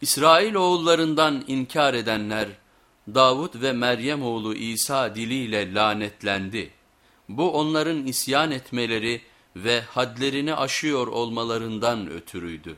İsrail oğullarından inkar edenler Davud ve Meryem oğlu İsa diliyle lanetlendi. Bu onların isyan etmeleri ve hadlerini aşıyor olmalarından ötürüydü.